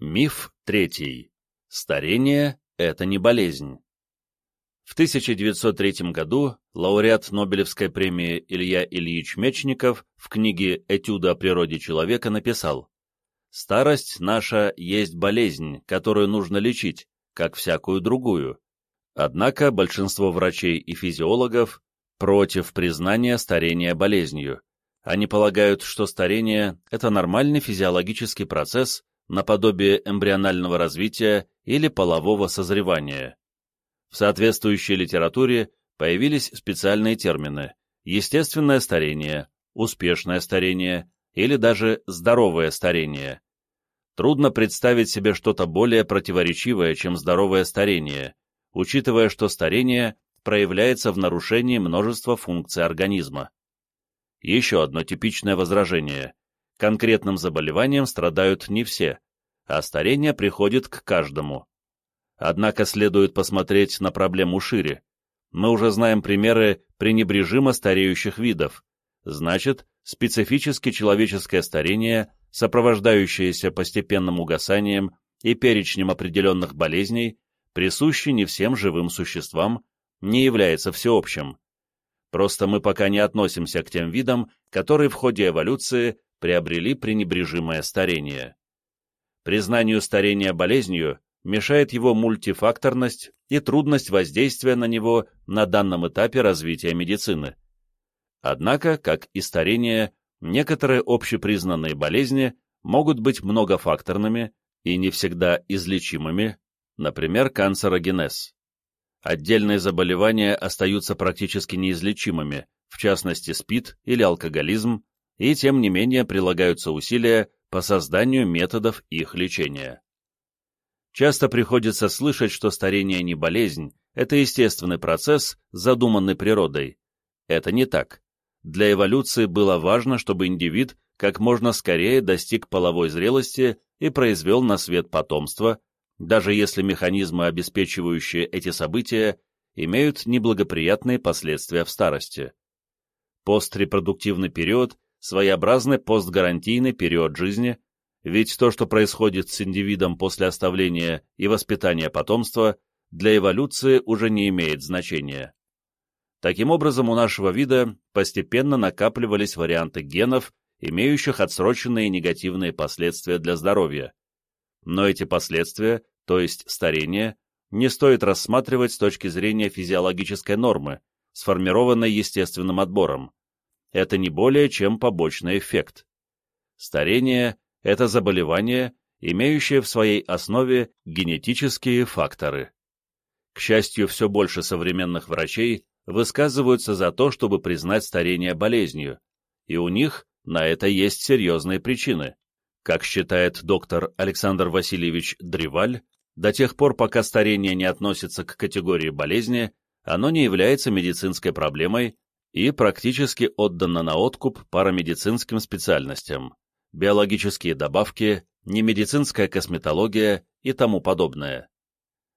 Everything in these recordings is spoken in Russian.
Миф третий. Старение – это не болезнь. В 1903 году лауреат Нобелевской премии Илья Ильич Мечников в книге «Этюды о природе человека» написал «Старость наша есть болезнь, которую нужно лечить, как всякую другую. Однако большинство врачей и физиологов против признания старения болезнью. Они полагают, что старение – это нормальный физиологический процесс, наподобие эмбрионального развития или полового созревания. В соответствующей литературе появились специальные термины «естественное старение», «успешное старение» или даже «здоровое старение». Трудно представить себе что-то более противоречивое, чем здоровое старение, учитывая, что старение проявляется в нарушении множества функций организма. Еще одно типичное возражение. Конкретным заболеванием страдают не все, а старение приходит к каждому. Однако следует посмотреть на проблему шире. Мы уже знаем примеры пренебрежимо стареющих видов. Значит, специфически человеческое старение, сопровождающееся постепенным угасанием и перечнем определенных болезней, присущи не всем живым существам, не является всеобщим. Просто мы пока не относимся к тем видам, которые в ходе эволюции приобрели пренебрежимое старение. Признанию старения болезнью мешает его мультифакторность и трудность воздействия на него на данном этапе развития медицины. Однако, как и старение, некоторые общепризнанные болезни могут быть многофакторными и не всегда излечимыми, например, канцерогенез. Отдельные заболевания остаются практически неизлечимыми, в частности СПИД или алкоголизм, и тем не менее прилагаются усилия по созданию методов их лечения. Часто приходится слышать, что старение не болезнь, это естественный процесс, задуманный природой. Это не так. Для эволюции было важно, чтобы индивид как можно скорее достиг половой зрелости и произвел на свет потомство, даже если механизмы, обеспечивающие эти события, имеют неблагоприятные последствия в старости. Пострепродуктивный период – своеобразный постгарантийный период жизни, ведь то, что происходит с индивидом после оставления и воспитания потомства, для эволюции уже не имеет значения. Таким образом, у нашего вида постепенно накапливались варианты генов, имеющих отсроченные негативные последствия для здоровья. Но эти последствия, то есть старение, не стоит рассматривать с точки зрения физиологической нормы, сформированной естественным отбором. Это не более чем побочный эффект. Старение – это заболевание, имеющее в своей основе генетические факторы. К счастью, все больше современных врачей высказываются за то, чтобы признать старение болезнью, и у них на это есть серьезные причины. Как считает доктор Александр Васильевич Древаль, до тех пор, пока старение не относится к категории болезни, оно не является медицинской проблемой и практически отдано на откуп парамедицинским специальностям, биологические добавки, немедицинская косметология и тому подобное.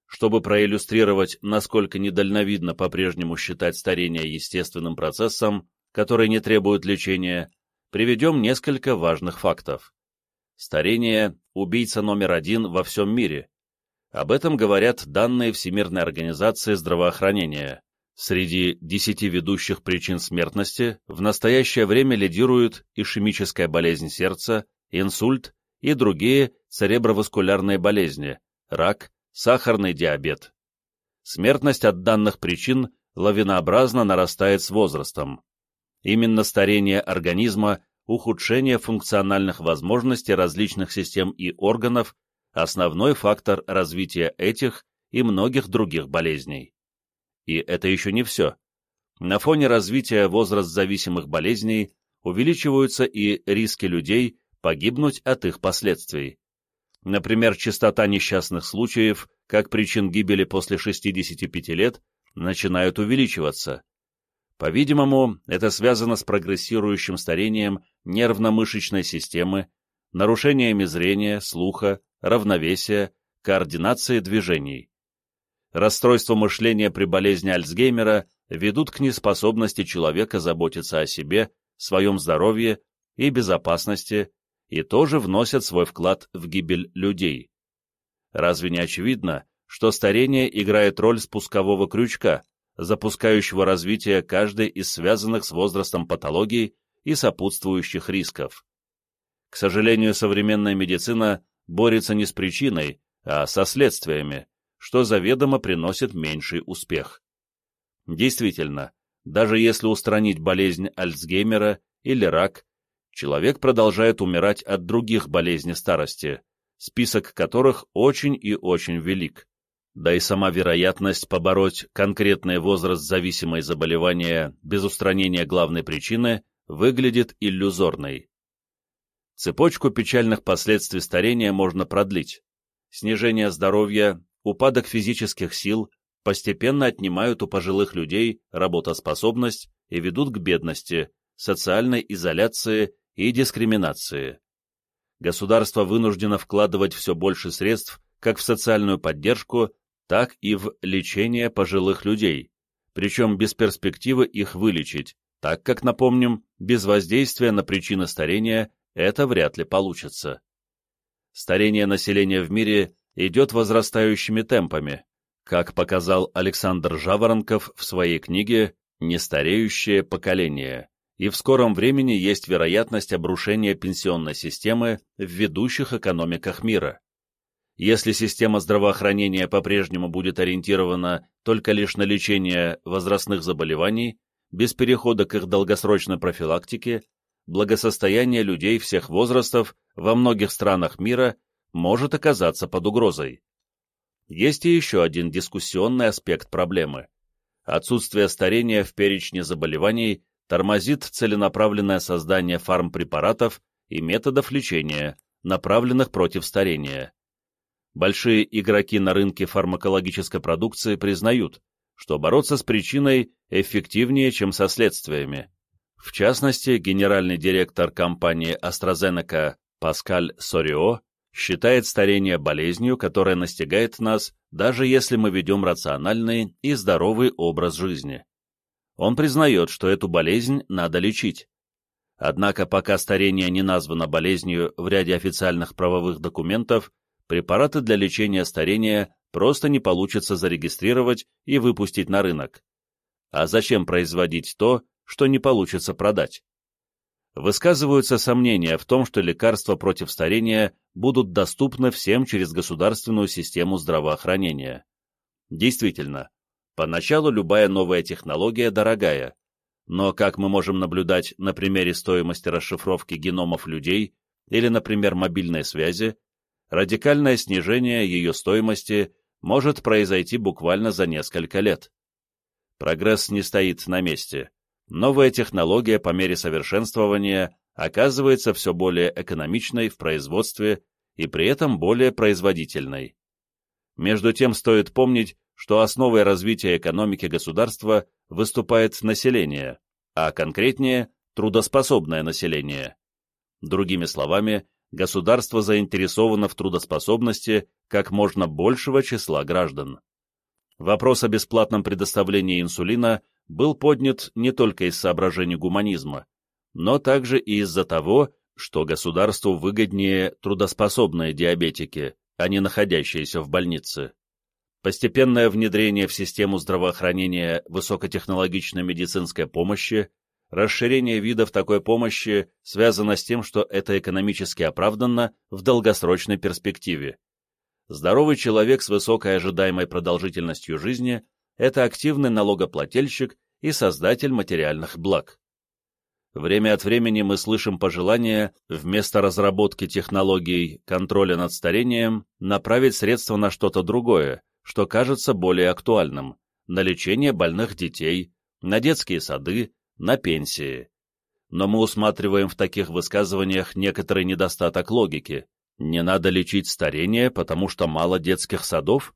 Чтобы проиллюстрировать, насколько недальновидно по-прежнему считать старение естественным процессом, который не требует лечения, приведем несколько важных фактов. Старение – убийца номер один во всем мире. Об этом говорят данные Всемирной организации здравоохранения. Среди десяти ведущих причин смертности в настоящее время лидируют ишемическая болезнь сердца, инсульт и другие цереброваскулярные болезни, рак, сахарный диабет. Смертность от данных причин лавинообразно нарастает с возрастом. Именно старение организма ухудшение функциональных возможностей различных систем и органов – основной фактор развития этих и многих других болезней. И это еще не все. На фоне развития возраст-зависимых болезней увеличиваются и риски людей погибнуть от их последствий. Например, частота несчастных случаев, как причин гибели после 65 лет, начинают увеличиваться. По-видимому, это связано с прогрессирующим старением нервно-мышечной системы, нарушениями зрения, слуха, равновесия, координации движений. Расстройства мышления при болезни Альцгеймера ведут к неспособности человека заботиться о себе, своем здоровье и безопасности и тоже вносят свой вклад в гибель людей. Разве не очевидно, что старение играет роль спускового крючка, запускающего развитие каждой из связанных с возрастом патологий и сопутствующих рисков? К сожалению, современная медицина борется не с причиной, а со следствиями, что заведомо приносит меньший успех. Действительно, даже если устранить болезнь Альцгеймера или рак, человек продолжает умирать от других болезней старости, список которых очень и очень велик. Да и сама вероятность побороть конкретный возраст зависимые заболевания без устранения главной причины выглядит иллюзорной. Цепочку печальных последствий старения можно продлить. Снижение здоровья, упадок физических сил постепенно отнимают у пожилых людей работоспособность и ведут к бедности, социальной изоляции и дискриминации. Государство вынуждено вкладывать все больше средств как в социальную поддержку, так и в лечение пожилых людей, причем без перспективы их вылечить, так как, напомним, без воздействия на причины старения это вряд ли получится. Старение населения в мире идет возрастающими темпами, как показал Александр Жаворонков в своей книге «Нестареющее поколение», и в скором времени есть вероятность обрушения пенсионной системы в ведущих экономиках мира. Если система здравоохранения по-прежнему будет ориентирована только лишь на лечение возрастных заболеваний, без перехода к их долгосрочной профилактике, благосостояние людей всех возрастов во многих странах мира может оказаться под угрозой. Есть и еще один дискуссионный аспект проблемы. Отсутствие старения в перечне заболеваний тормозит целенаправленное создание фармпрепаратов и методов лечения, направленных против старения. Большие игроки на рынке фармакологической продукции признают, что бороться с причиной эффективнее, чем со следствиями. В частности, генеральный директор компании AstraZeneca Паскаль Сорио считает старение болезнью, которая настигает нас, даже если мы ведем рациональный и здоровый образ жизни. Он признает, что эту болезнь надо лечить. Однако пока старение не названо болезнью в ряде официальных правовых документов, препараты для лечения старения просто не получится зарегистрировать и выпустить на рынок. А зачем производить то, что не получится продать? Высказываются сомнения в том, что лекарства против старения будут доступны всем через государственную систему здравоохранения. Действительно, поначалу любая новая технология дорогая, но, как мы можем наблюдать на примере стоимости расшифровки геномов людей или, например, мобильной связи, радикальное снижение ее стоимости может произойти буквально за несколько лет. Прогресс не стоит на месте новая технология по мере совершенствования оказывается все более экономичной в производстве и при этом более производительной. Между тем стоит помнить, что основой развития экономики государства выступает население, а конкретнее трудоспособное население. Другими словами, государство заинтересовано в трудоспособности как можно большего числа граждан. Вопрос о бесплатном предоставлении инсулина был поднят не только из соображений гуманизма, но также и из-за того, что государству выгоднее трудоспособные диабетики, а не находящиеся в больнице. Постепенное внедрение в систему здравоохранения высокотехнологичной медицинской помощи, расширение видов такой помощи связано с тем, что это экономически оправданно в долгосрочной перспективе. Здоровый человек с высокой ожидаемой продолжительностью жизни это активный налогоплательщик и создатель материальных благ. Время от времени мы слышим пожелания вместо разработки технологий контроля над старением направить средства на что-то другое, что кажется более актуальным, на лечение больных детей, на детские сады, на пенсии. Но мы усматриваем в таких высказываниях некоторый недостаток логики. Не надо лечить старение, потому что мало детских садов?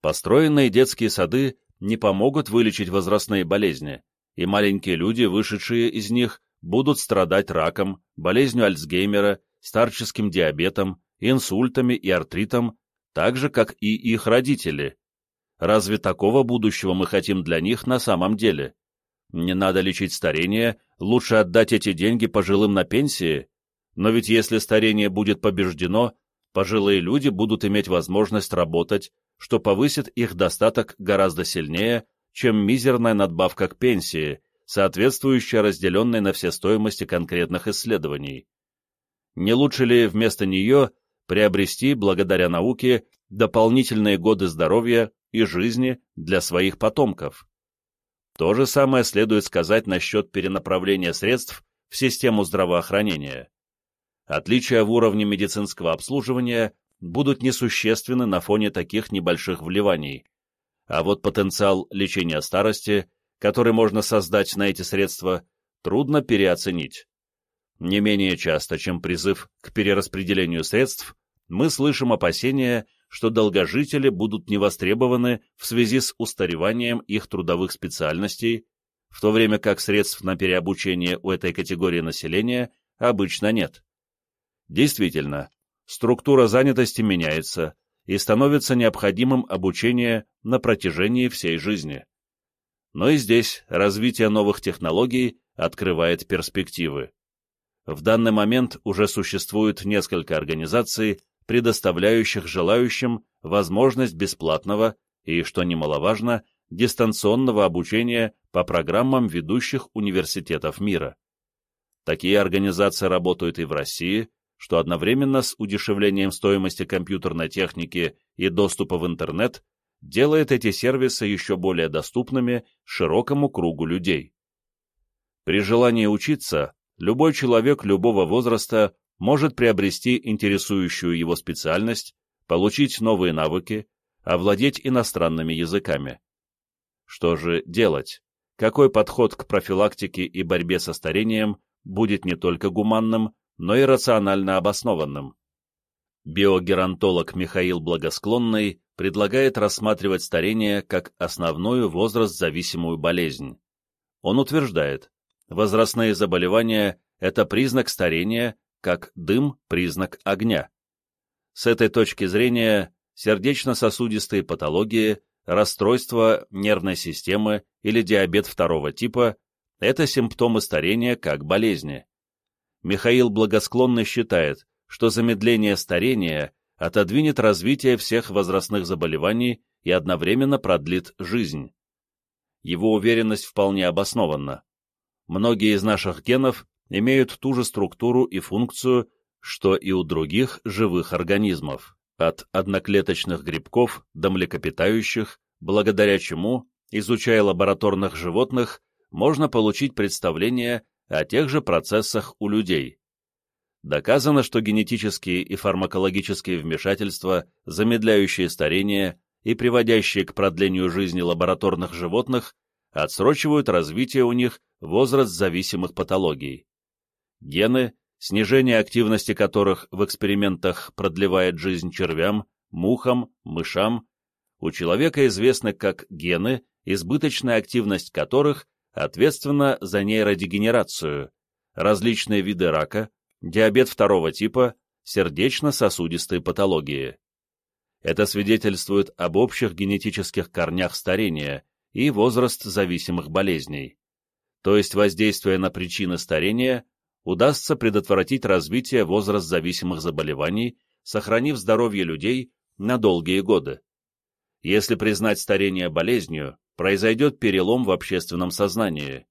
Построенные детские сады не помогут вылечить возрастные болезни, и маленькие люди, вышедшие из них, будут страдать раком, болезнью Альцгеймера, старческим диабетом, инсультами и артритом, так же, как и их родители. Разве такого будущего мы хотим для них на самом деле? Не надо лечить старение, лучше отдать эти деньги пожилым на пенсии? Но ведь если старение будет побеждено, пожилые люди будут иметь возможность работать, что повысит их достаток гораздо сильнее, чем мизерная надбавка к пенсии, соответствующая разделенной на все стоимости конкретных исследований. Не лучше ли вместо нее приобрести, благодаря науке, дополнительные годы здоровья и жизни для своих потомков? То же самое следует сказать насчет перенаправления средств в систему здравоохранения. Отличия в уровне медицинского обслуживания будут несущественны на фоне таких небольших вливаний, а вот потенциал лечения старости, который можно создать на эти средства, трудно переоценить. Не менее часто, чем призыв к перераспределению средств, мы слышим опасения, что долгожители будут невостребованы в связи с устареванием их трудовых специальностей, в то время как средств на переобучение у этой категории населения обычно нет. Действительно, структура занятости меняется и становится необходимым обучение на протяжении всей жизни. Но и здесь развитие новых технологий открывает перспективы. В данный момент уже существует несколько организаций, предоставляющих желающим возможность бесплатного и, что немаловажно, дистанционного обучения по программам ведущих университетов мира. Такие организации работают и в России, что одновременно с удешевлением стоимости компьютерной техники и доступа в интернет делает эти сервисы еще более доступными широкому кругу людей. При желании учиться, любой человек любого возраста может приобрести интересующую его специальность, получить новые навыки, овладеть иностранными языками. Что же делать? Какой подход к профилактике и борьбе со старением будет не только гуманным, но и рационально обоснованным. Биогеронтолог Михаил Благосклонный предлагает рассматривать старение как основную возраст-зависимую болезнь. Он утверждает, возрастные заболевания – это признак старения, как дым – признак огня. С этой точки зрения сердечно-сосудистые патологии, расстройства нервной системы или диабет второго типа – это симптомы старения как болезни. Михаил благосклонно считает, что замедление старения отодвинет развитие всех возрастных заболеваний и одновременно продлит жизнь. Его уверенность вполне обоснована. Многие из наших генов имеют ту же структуру и функцию, что и у других живых организмов, от одноклеточных грибков до млекопитающих, благодаря чему, изучая лабораторных животных, можно получить представление о тех же процессах у людей. Доказано, что генетические и фармакологические вмешательства, замедляющие старение и приводящие к продлению жизни лабораторных животных, отсрочивают развитие у них возраст-зависимых патологий. Гены, снижение активности которых в экспериментах продлевает жизнь червям, мухам, мышам, у человека известны как гены, избыточная активность которых ответственна за нейродегенерацию, различные виды рака, диабет второго типа, сердечно-сосудистые патологии. Это свидетельствует об общих генетических корнях старения и возраст зависимых болезней. То есть воздействуя на причины старения, удастся предотвратить развитие возраст зависимых заболеваний, сохранив здоровье людей на долгие годы. Если признать старение болезнью, произойдет перелом в общественном сознании.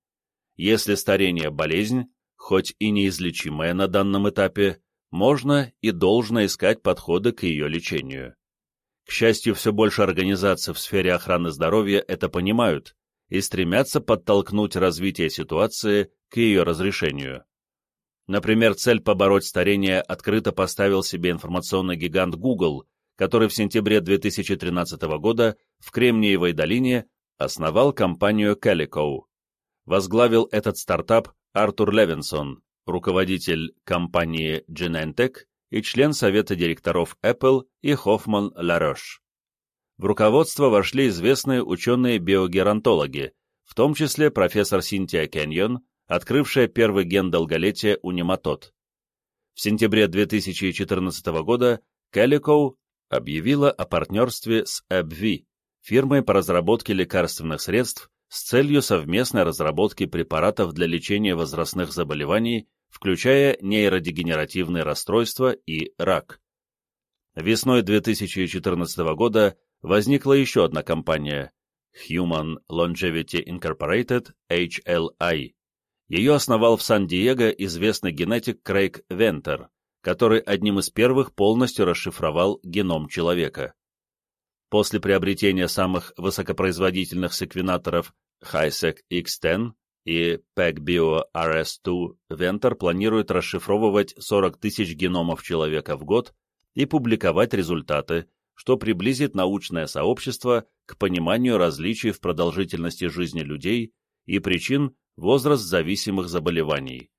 Если старение – болезнь, хоть и неизлечимая на данном этапе, можно и должно искать подходы к ее лечению. К счастью, все больше организаций в сфере охраны здоровья это понимают и стремятся подтолкнуть развитие ситуации к ее разрешению. Например, цель побороть старение открыто поставил себе информационный гигант Google, который в сентябре 2013 года в Кремниевой долине основал компанию Calico. Возглавил этот стартап Артур Левинсон, руководитель компании Genentech и член совета директоров Apple и Hoffman LaRoche. В руководство вошли известные ученые-биогеронтологи, в том числе профессор Синтия Кеньон, открывшая первый ген долголетия у нематод. В сентябре 2014 года Calico объявила о партнерстве с AbbVie, фирмой по разработке лекарственных средств с целью совместной разработки препаратов для лечения возрастных заболеваний, включая нейродегенеративные расстройства и рак. Весной 2014 года возникла еще одна компания Human Longevity Incorporated, HLI. Ее основал в Сан-Диего известный генетик Крейг Вентер, который одним из первых полностью расшифровал геном человека. После приобретения самых высокопроизводительных секвенаторов HiSeq X10 и PacBio RS2 Вентер планирует расшифровывать 40 тысяч геномов человека в год и публиковать результаты, что приблизит научное сообщество к пониманию различий в продолжительности жизни людей и причин возраст-зависимых заболеваний.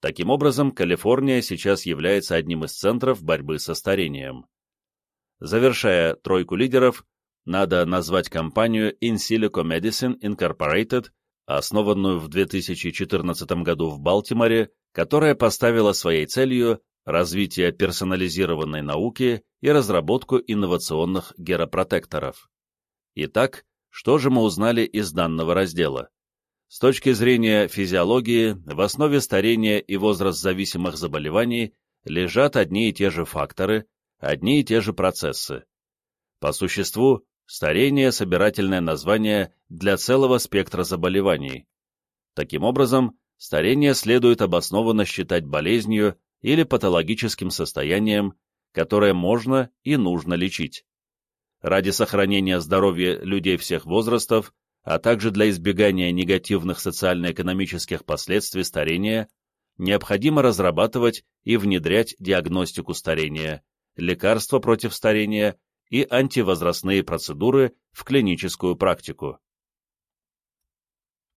Таким образом, Калифорния сейчас является одним из центров борьбы со старением. Завершая тройку лидеров, надо назвать компанию In Silico Medicine Incorporated, основанную в 2014 году в Балтиморе, которая поставила своей целью развитие персонализированной науки и разработку инновационных геропротекторов. Итак, что же мы узнали из данного раздела? С точки зрения физиологии, в основе старения и возраст зависимых заболеваний лежат одни и те же факторы, одни и те же процессы. По существу, старение – собирательное название для целого спектра заболеваний. Таким образом, старение следует обоснованно считать болезнью или патологическим состоянием, которое можно и нужно лечить. Ради сохранения здоровья людей всех возрастов, а также для избегания негативных социально-экономических последствий старения, необходимо разрабатывать и внедрять диагностику старения, лекарства против старения и антивозрастные процедуры в клиническую практику.